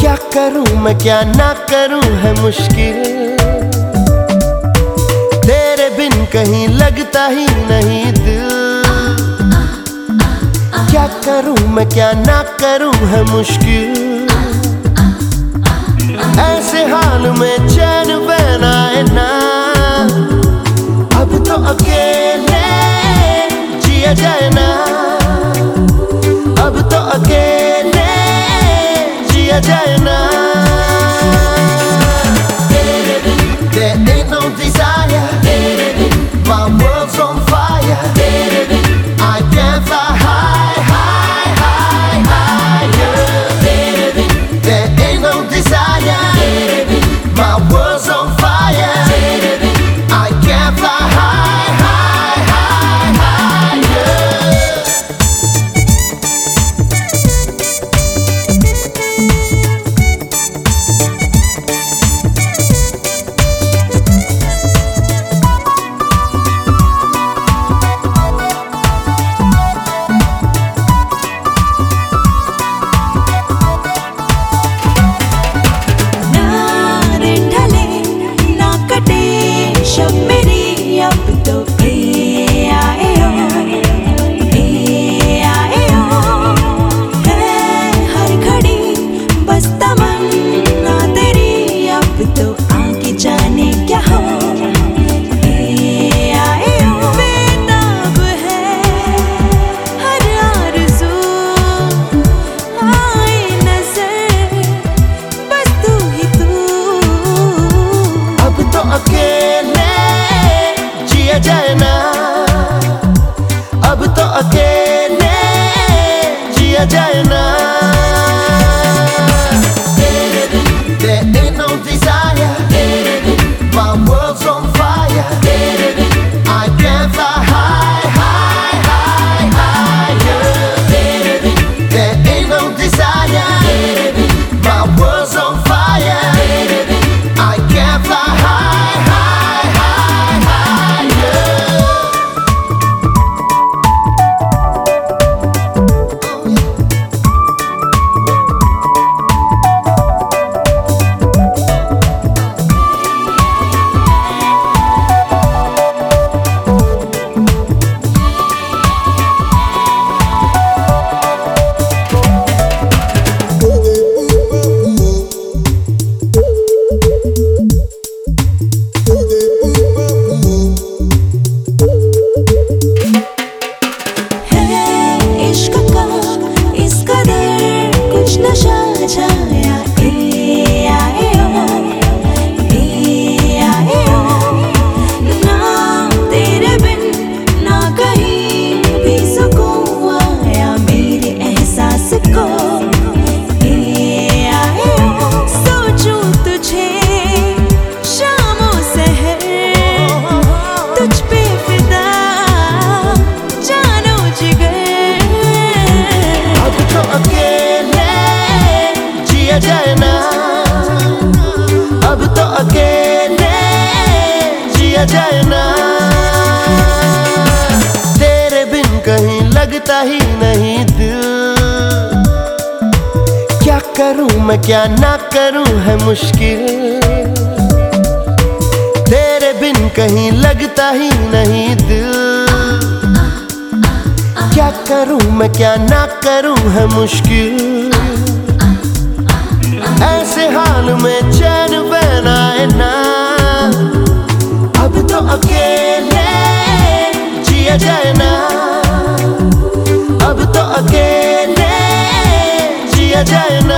क्या करूँ मैं, क्या ना करूँ है मुश्किल। तेरे बिन कहीं लगता ही नहीं दिल। क्या करूँ मैं, क्या ना करूँ है मुश्किल। ऐसे हाल में चैन जिया जाए ना तू। अब तो अकेले जिया जाए ना। अब तो अकेले जिया जाए ना। कदर कुछ अब तो अकेले जिया जाए ना। तेरे बिन कहीं लगता ही नहीं दिल। क्या करूँ मैं, क्या ना करूँ है मुश्किल। तेरे बिन कहीं लगता ही नहीं दिल। क्या करूँ मैं, क्या ना करूँ है मुश्किल। ऐसे हाल में चैन Yeah, yeah, yeah.